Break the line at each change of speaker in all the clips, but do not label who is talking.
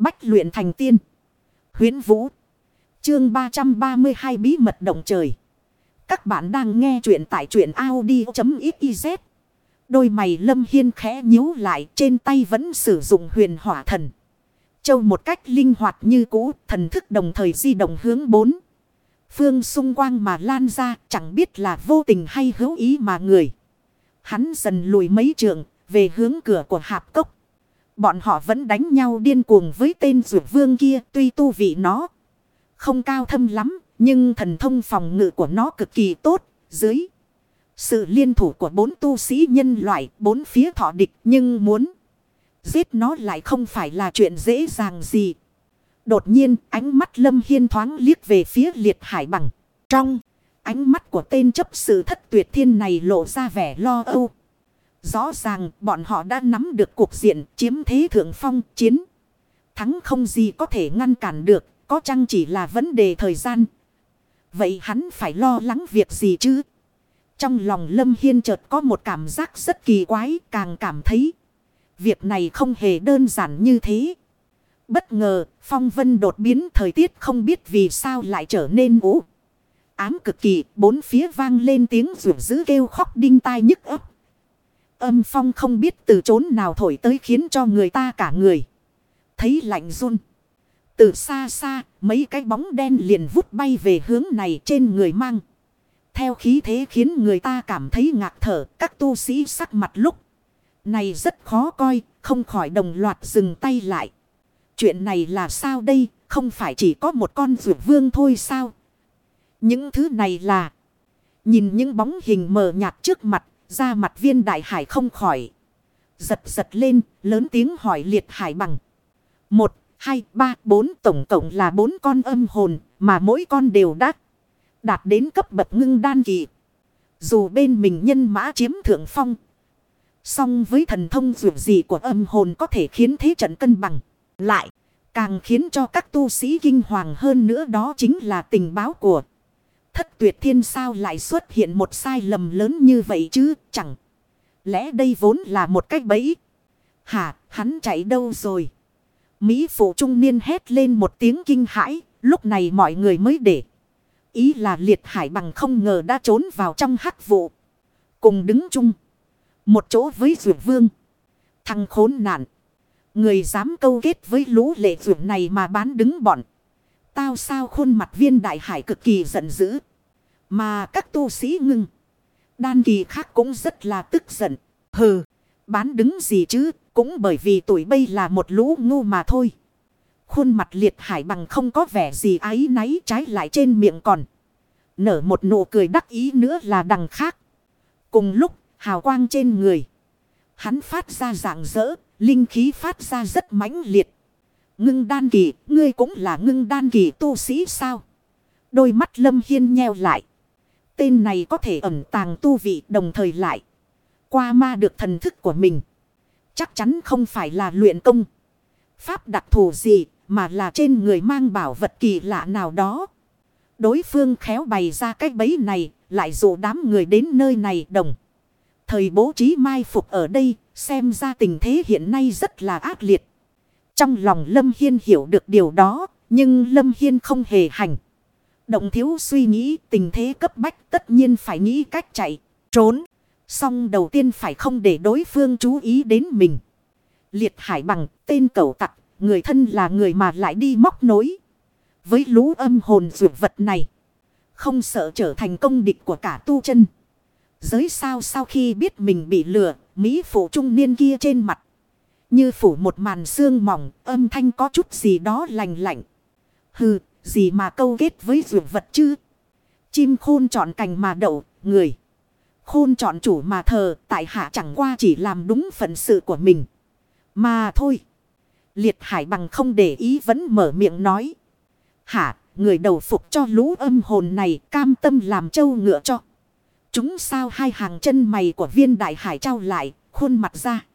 Bách luyện thành tiên. Huyến Vũ. Chương 332 bí mật động trời. Các bạn đang nghe truyện tại truyện Audi.xyz. Đôi mày lâm hiên khẽ nhíu lại trên tay vẫn sử dụng huyền hỏa thần. Châu một cách linh hoạt như cũ, thần thức đồng thời di động hướng bốn. Phương xung quanh mà lan ra chẳng biết là vô tình hay hữu ý mà người. Hắn dần lùi mấy trường về hướng cửa của hạp cốc. Bọn họ vẫn đánh nhau điên cuồng với tên rượu vương kia, tuy tu vị nó không cao thâm lắm. Nhưng thần thông phòng ngự của nó cực kỳ tốt. Dưới sự liên thủ của bốn tu sĩ nhân loại, bốn phía thọ địch, nhưng muốn giết nó lại không phải là chuyện dễ dàng gì. Đột nhiên, ánh mắt Lâm Hiên thoáng liếc về phía liệt hải bằng. Trong ánh mắt của tên chấp sự thất tuyệt thiên này lộ ra vẻ lo âu. Rõ ràng bọn họ đã nắm được cuộc diện chiếm thế thượng phong chiến. Thắng không gì có thể ngăn cản được. Có chăng chỉ là vấn đề thời gian. Vậy hắn phải lo lắng việc gì chứ? Trong lòng Lâm Hiên chợt có một cảm giác rất kỳ quái càng cảm thấy. Việc này không hề đơn giản như thế. Bất ngờ, phong vân đột biến thời tiết không biết vì sao lại trở nên ủ. Ám cực kỳ, bốn phía vang lên tiếng rủ dữ kêu khóc đinh tai nhức ấp. Âm phong không biết từ chốn nào thổi tới khiến cho người ta cả người. Thấy lạnh run. Từ xa xa, mấy cái bóng đen liền vút bay về hướng này trên người mang. Theo khí thế khiến người ta cảm thấy ngạc thở, các tu sĩ sắc mặt lúc. Này rất khó coi, không khỏi đồng loạt dừng tay lại. Chuyện này là sao đây, không phải chỉ có một con rượu vương thôi sao? Những thứ này là... Nhìn những bóng hình mờ nhạt trước mặt, ra mặt viên đại hải không khỏi. Giật giật lên, lớn tiếng hỏi liệt hải bằng. Một, hai, ba, bốn tổng cộng là bốn con âm hồn, mà mỗi con đều đắt. Đạt đến cấp bậc ngưng đan kỳ. Dù bên mình nhân mã chiếm thượng phong. Song với thần thông dù gì của âm hồn có thể khiến thế trận cân bằng. Lại, càng khiến cho các tu sĩ kinh hoàng hơn nữa đó chính là tình báo của. Thất tuyệt thiên sao lại xuất hiện một sai lầm lớn như vậy chứ chẳng. Lẽ đây vốn là một cách bẫy. Hả, hắn chạy đâu rồi? Mỹ phụ trung niên hét lên một tiếng kinh hãi. Lúc này mọi người mới để. Ý là liệt hải bằng không ngờ đã trốn vào trong hắc vụ. Cùng đứng chung. Một chỗ với rượu vương. Thằng khốn nạn. Người dám câu kết với lũ lệ rượu này mà bán đứng bọn. Tao sao khuôn mặt viên đại hải cực kỳ giận dữ. Mà các tu sĩ ngưng. Đan kỳ khác cũng rất là tức giận. Hừ. Bán đứng gì chứ. Cũng bởi vì tuổi bây là một lũ ngu mà thôi. Khuôn mặt liệt hải bằng không có vẻ gì ái náy trái lại trên miệng còn. Nở một nụ cười đắc ý nữa là đằng khác. Cùng lúc hào quang trên người. Hắn phát ra dạng dỡ, linh khí phát ra rất mãnh liệt. Ngưng đan kỳ, ngươi cũng là ngưng đan kỳ tu sĩ sao? Đôi mắt lâm hiên nheo lại. Tên này có thể ẩn tàng tu vị đồng thời lại. Qua ma được thần thức của mình. Chắc chắn không phải là luyện công. Pháp đặc thù gì mà là trên người mang bảo vật kỳ lạ nào đó. Đối phương khéo bày ra cái bẫy này, lại dụ đám người đến nơi này đồng. Thời bố trí mai phục ở đây, xem ra tình thế hiện nay rất là ác liệt. Trong lòng Lâm Hiên hiểu được điều đó, nhưng Lâm Hiên không hề hành. Động thiếu suy nghĩ tình thế cấp bách tất nhiên phải nghĩ cách chạy, trốn. Xong đầu tiên phải không để đối phương chú ý đến mình. Liệt hải bằng tên cầu tặc, người thân là người mà lại đi móc nối. Với lũ âm hồn dược vật này. Không sợ trở thành công địch của cả tu chân. Giới sao sau khi biết mình bị lừa, Mỹ phụ trung niên kia trên mặt. Như phủ một màn xương mỏng, âm thanh có chút gì đó lành lạnh. Hừ, gì mà câu kết với dược vật chứ? Chim khôn chọn cành mà đậu, người. Khôn chọn chủ mà thờ, tại hạ chẳng qua chỉ làm đúng phận sự của mình. Mà thôi. Liệt hải bằng không để ý vẫn mở miệng nói. Hả, người đầu phục cho lũ âm hồn này cam tâm làm trâu ngựa cho. Chúng sao hai hàng chân mày của viên đại hải trao lại, khuôn mặt ra.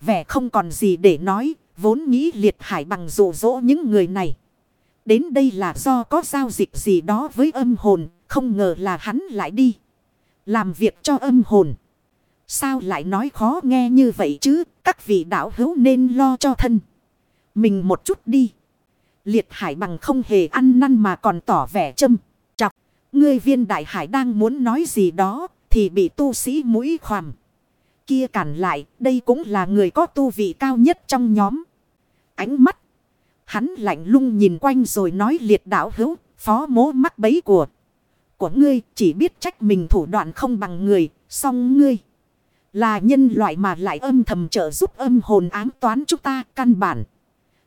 Vẻ không còn gì để nói, vốn nghĩ liệt hải bằng dụ dỗ những người này. Đến đây là do có giao dịch gì đó với âm hồn, không ngờ là hắn lại đi. Làm việc cho âm hồn. Sao lại nói khó nghe như vậy chứ, các vị đạo hữu nên lo cho thân. mình một chút đi. Liệt hải bằng không hề ăn năn mà còn tỏ vẻ châm. Chọc. Ngươi viên đại hải đang muốn nói gì đó. Thì bị tu sĩ mũi khoằm. Kia cản lại. Đây cũng là người có tu vị cao nhất trong nhóm. Ánh mắt. Hắn lạnh lung nhìn quanh rồi nói liệt đạo hữu. Phó mố mắc bấy của. Của ngươi chỉ biết trách mình thủ đoạn không bằng người. song ngươi. Là nhân loại mà lại âm thầm trợ giúp âm hồn ám toán chúng ta căn bản.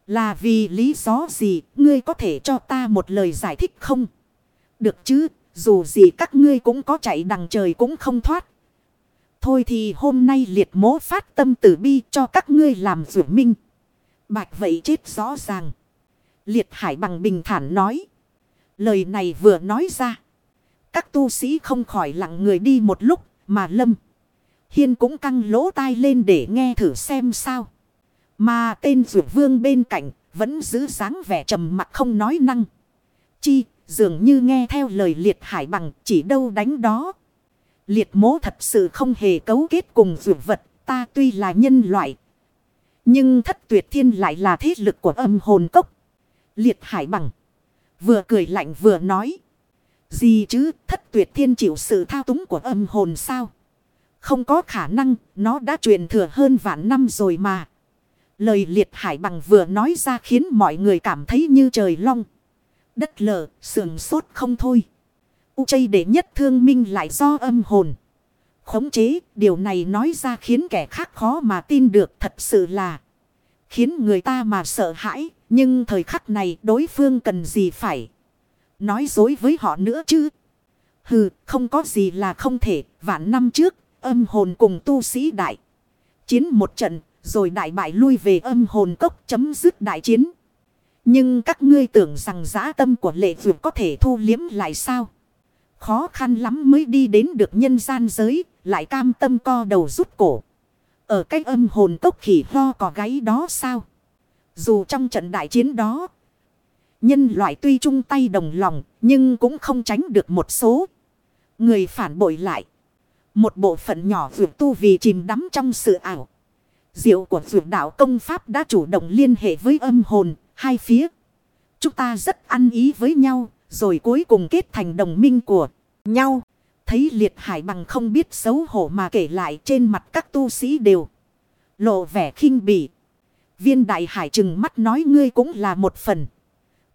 Là vì lý do gì ngươi có thể cho ta một lời giải thích không? Được chứ, dù gì các ngươi cũng có chạy đằng trời cũng không thoát. Thôi thì hôm nay liệt mố phát tâm tử bi cho các ngươi làm rửa minh. Bạch vậy chết rõ ràng. Liệt hải bằng bình thản nói. Lời này vừa nói ra. Các tu sĩ không khỏi lặng người đi một lúc mà lâm. Hiên cũng căng lỗ tai lên để nghe thử xem sao. Mà tên rượu vương bên cạnh vẫn giữ dáng vẻ trầm mặc không nói năng. Chi, dường như nghe theo lời liệt hải bằng chỉ đâu đánh đó. Liệt mố thật sự không hề cấu kết cùng rượu vật, ta tuy là nhân loại. Nhưng thất tuyệt thiên lại là thế lực của âm hồn cốc. Liệt hải bằng. Vừa cười lạnh vừa nói. Gì chứ thất tuyệt thiên chịu sự thao túng của âm hồn sao? Không có khả năng, nó đã truyền thừa hơn vạn năm rồi mà. Lời liệt hải bằng vừa nói ra khiến mọi người cảm thấy như trời long. Đất lở, sườn sốt không thôi. U chây để nhất thương minh lại do âm hồn. Khống chế, điều này nói ra khiến kẻ khác khó mà tin được thật sự là. Khiến người ta mà sợ hãi, nhưng thời khắc này đối phương cần gì phải. Nói dối với họ nữa chứ. Hừ, không có gì là không thể, vạn năm trước Âm hồn cùng tu sĩ đại. Chiến một trận, rồi đại bại lui về âm hồn cốc chấm dứt đại chiến. Nhưng các ngươi tưởng rằng giá tâm của lệ vượt có thể thu liếm lại sao? Khó khăn lắm mới đi đến được nhân gian giới, lại cam tâm co đầu rút cổ. Ở cách âm hồn tốc khỉ ho có gáy đó sao? Dù trong trận đại chiến đó, nhân loại tuy chung tay đồng lòng, nhưng cũng không tránh được một số người phản bội lại. Một bộ phận nhỏ vượt tu vì chìm đắm trong sự ảo. Diệu của vượt đạo công pháp đã chủ động liên hệ với âm hồn, hai phía. Chúng ta rất ăn ý với nhau, rồi cuối cùng kết thành đồng minh của nhau. Thấy liệt hải bằng không biết xấu hổ mà kể lại trên mặt các tu sĩ đều. Lộ vẻ khinh bỉ. Viên đại hải trừng mắt nói ngươi cũng là một phần.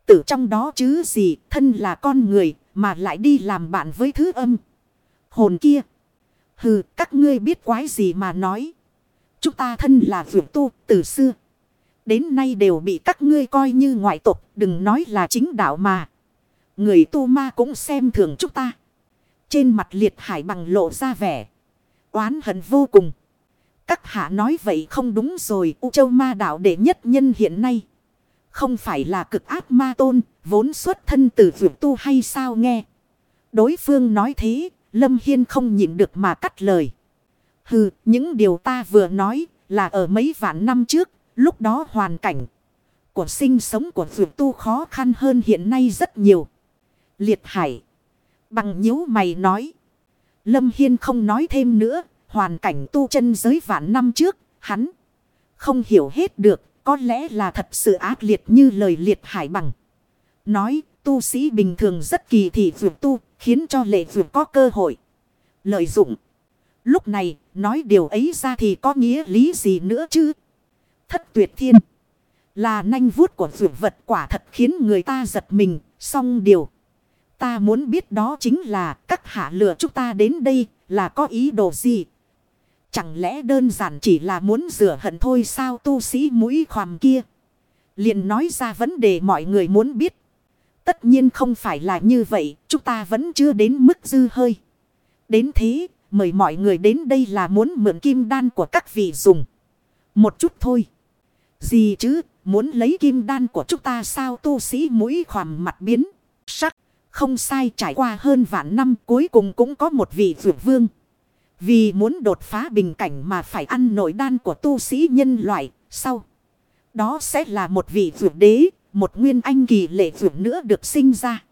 Tử trong đó chứ gì thân là con người mà lại đi làm bạn với thứ âm. Hồn kia. Hừ, các ngươi biết quái gì mà nói. Chúng ta thân là vượt tu từ xưa. Đến nay đều bị các ngươi coi như ngoại tộc đừng nói là chính đạo mà. Người tu ma cũng xem thường chúng ta. Trên mặt liệt hải bằng lộ ra vẻ. Oán hận vô cùng. Các hạ nói vậy không đúng rồi. U châu ma đạo đệ nhất nhân hiện nay. Không phải là cực ác ma tôn. Vốn xuất thân từ vượt tu hay sao nghe. Đối phương nói thế. Lâm Hiên không nhịn được mà cắt lời. Hừ, những điều ta vừa nói là ở mấy vạn năm trước, lúc đó hoàn cảnh của sinh sống của vượt tu khó khăn hơn hiện nay rất nhiều. Liệt hải. Bằng nhíu mày nói. Lâm Hiên không nói thêm nữa, hoàn cảnh tu chân giới vạn năm trước, hắn không hiểu hết được, có lẽ là thật sự ác liệt như lời liệt hải bằng. Nói, tu sĩ bình thường rất kỳ thị vượt tu, Khiến cho lệ vượt có cơ hội. Lợi dụng. Lúc này nói điều ấy ra thì có nghĩa lý gì nữa chứ. Thất tuyệt thiên. Là nanh vuốt của vượt vật quả thật khiến người ta giật mình. Xong điều. Ta muốn biết đó chính là các hạ lừa chúng ta đến đây là có ý đồ gì. Chẳng lẽ đơn giản chỉ là muốn rửa hận thôi sao tu sĩ mũi khoằm kia. liền nói ra vấn đề mọi người muốn biết. Tất nhiên không phải là như vậy, chúng ta vẫn chưa đến mức dư hơi. Đến thế, mời mọi người đến đây là muốn mượn kim đan của các vị dùng. Một chút thôi. Gì chứ, muốn lấy kim đan của chúng ta sao tu sĩ mũi khoằm mặt biến. Sắc, không sai trải qua hơn vạn năm cuối cùng cũng có một vị vượt vương. Vì muốn đột phá bình cảnh mà phải ăn nội đan của tu sĩ nhân loại, sau. Đó sẽ là một vị vượt đế, một nguyên anh kỳ lệ vượt nữa được sinh ra.